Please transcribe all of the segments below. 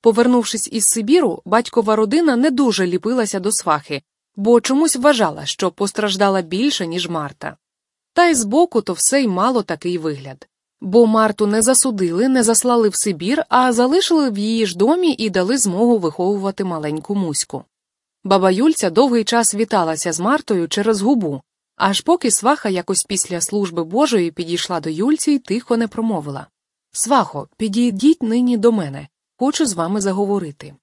Повернувшись із Сибіру, батькова родина не дуже ліпилася до свахи, бо чомусь вважала, що постраждала більше, ніж Марта. Та й збоку то все й мало такий вигляд. Бо Марту не засудили, не заслали в Сибір, а залишили в її ж домі і дали змогу виховувати маленьку муську. Баба Юльця довгий час віталася з Мартою через губу, аж поки сваха якось після служби Божої підійшла до Юльці і тихо не промовила Свахо, підійдіть нині до мене, хочу з вами заговорити.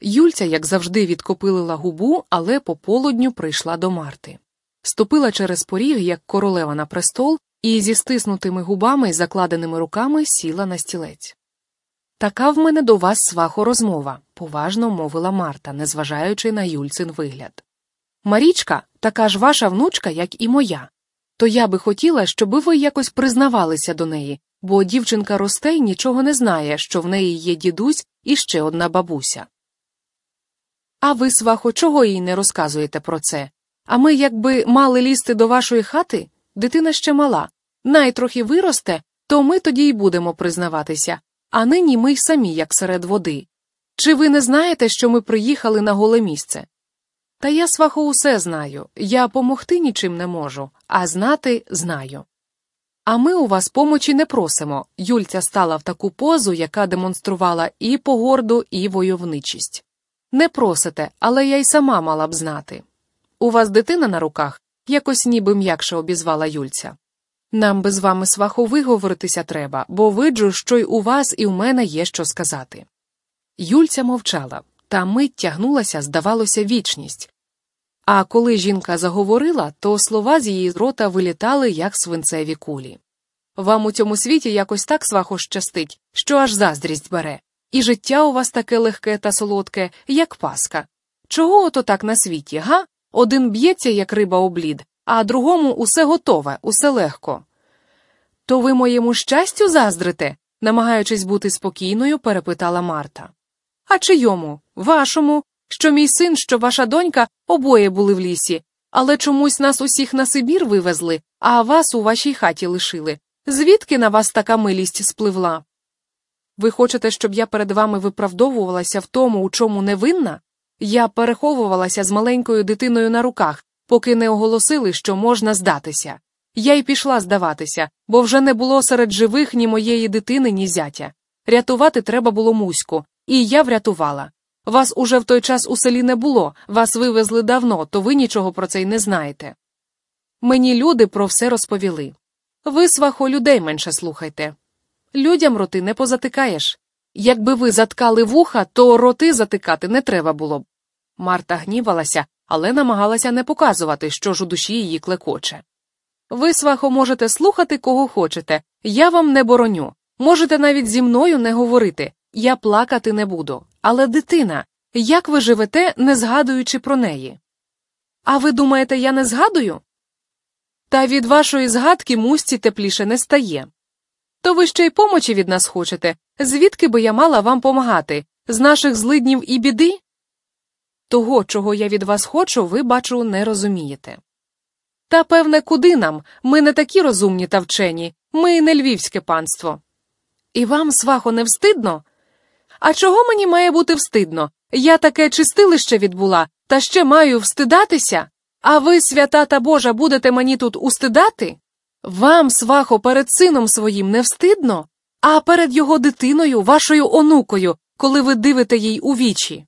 Юльця, як завжди, відкопилила губу, але по полудню прийшла до Марти. Ступила через поріг, як королева на престол, і зі стиснутими губами й закладеними руками сіла на стілець. Така в мене до вас свахо розмова, поважно мовила Марта, незважаючи на Юльцин вигляд. Марічка така ж ваша внучка, як і моя. То я би хотіла, щоби ви якось признавалися до неї, бо дівчинка росте й нічого не знає, що в неї є дідусь і ще одна бабуся. А ви, свахо, чого їй не розказуєте про це? А ми, якби мали лізти до вашої хати, дитина ще мала, найтрохи виросте, то ми тоді й будемо признаватися, а нині ми й самі, як серед води. Чи ви не знаєте, що ми приїхали на голе місце? Та я, свахо, усе знаю, я помогти нічим не можу, а знати знаю. А ми у вас помочі не просимо. Юльця стала в таку позу, яка демонструвала і погорду, і войовничість. Не просите, але я й сама мала б знати. У вас дитина на руках, якось ніби м'якше обізвала Юльця. Нам би з вами сваху виговоритися треба, бо виджу, що й у вас і у мене є що сказати. Юльця мовчала, та мить тягнулася, здавалося, вічність. А коли жінка заговорила, то слова з її рота вилітали, як свинцеві кулі. Вам у цьому світі якось так свахо щастить, що аж заздрість бере, і життя у вас таке легке та солодке, як паска. Чого ото так на світі, га? Один б'ється, як риба облід, а другому усе готове, усе легко. То ви моєму щастю заздрите? намагаючись бути спокійною, перепитала Марта. А чийому? Вашому, що мій син, що ваша донька обоє були в лісі, але чомусь нас усіх на Сибір вивезли, а вас у вашій хаті лишили. Звідки на вас така милість спливла? Ви хочете, щоб я перед вами виправдовувалася в тому, у чому не винна? Я переховувалася з маленькою дитиною на руках, поки не оголосили, що можна здатися. Я й пішла здаватися, бо вже не було серед живих ні моєї дитини, ні зятя. Рятувати треба було муську, і я врятувала. Вас уже в той час у селі не було, вас вивезли давно, то ви нічого про це й не знаєте. Мені люди про все розповіли. Ви, свахо, людей менше слухайте. Людям роти не позатикаєш. Якби ви заткали вуха, то роти затикати не треба було б. Марта гнівалася, але намагалася не показувати, що ж у душі її клекоче. Ви, свахо, можете слухати, кого хочете, я вам не бороню. Можете навіть зі мною не говорити, я плакати не буду. Але дитина, як ви живете, не згадуючи про неї? А ви думаєте, я не згадую? Та від вашої згадки мусці тепліше не стає. То ви ще й помочі від нас хочете, звідки би я мала вам помагати? З наших злиднів і біди? Того, чого я від вас хочу, ви, бачу, не розумієте. Та, певне, куди нам? Ми не такі розумні та вчені, ми не львівське панство. І вам, свахо, не встидно? А чого мені має бути встидно? Я таке чистилище відбула, та ще маю встидатися? А ви, свята та Божа, будете мені тут устидати? Вам, свахо, перед сином своїм не встидно, а перед його дитиною, вашою онукою, коли ви дивите їй у вічі.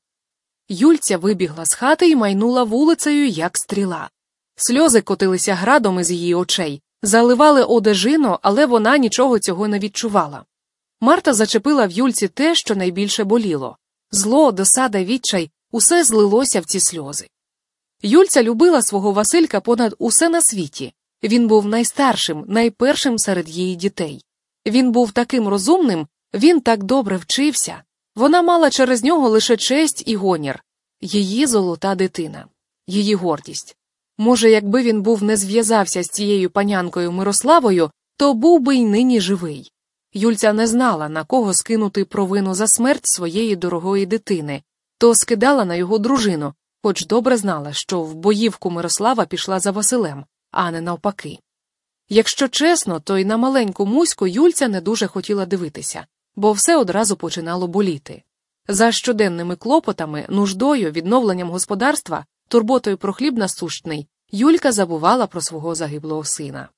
Юльця вибігла з хати і майнула вулицею, як стріла. Сльози котилися градом із її очей, заливали одежину, але вона нічого цього не відчувала. Марта зачепила в Юльці те, що найбільше боліло зло, досада, відчай усе злилося в ці сльози. Юльця любила свого Василька понад усе на світі. Він був найстаршим, найпершим серед її дітей. Він був таким розумним, він так добре вчився. Вона мала через нього лише честь і гонір, її золота дитина, її гордість. Може, якби він був не зв'язався з цією панянкою Мирославою, то був би й нині живий. Юльця не знала, на кого скинути провину за смерть своєї дорогої дитини, то скидала на його дружину, хоч добре знала, що в боївку Мирослава пішла за Василем, а не навпаки. Якщо чесно, то й на маленьку муську Юльця не дуже хотіла дивитися, бо все одразу починало боліти. За щоденними клопотами, нуждою, відновленням господарства, турботою про хліб насущний, Юлька забувала про свого загиблого сина.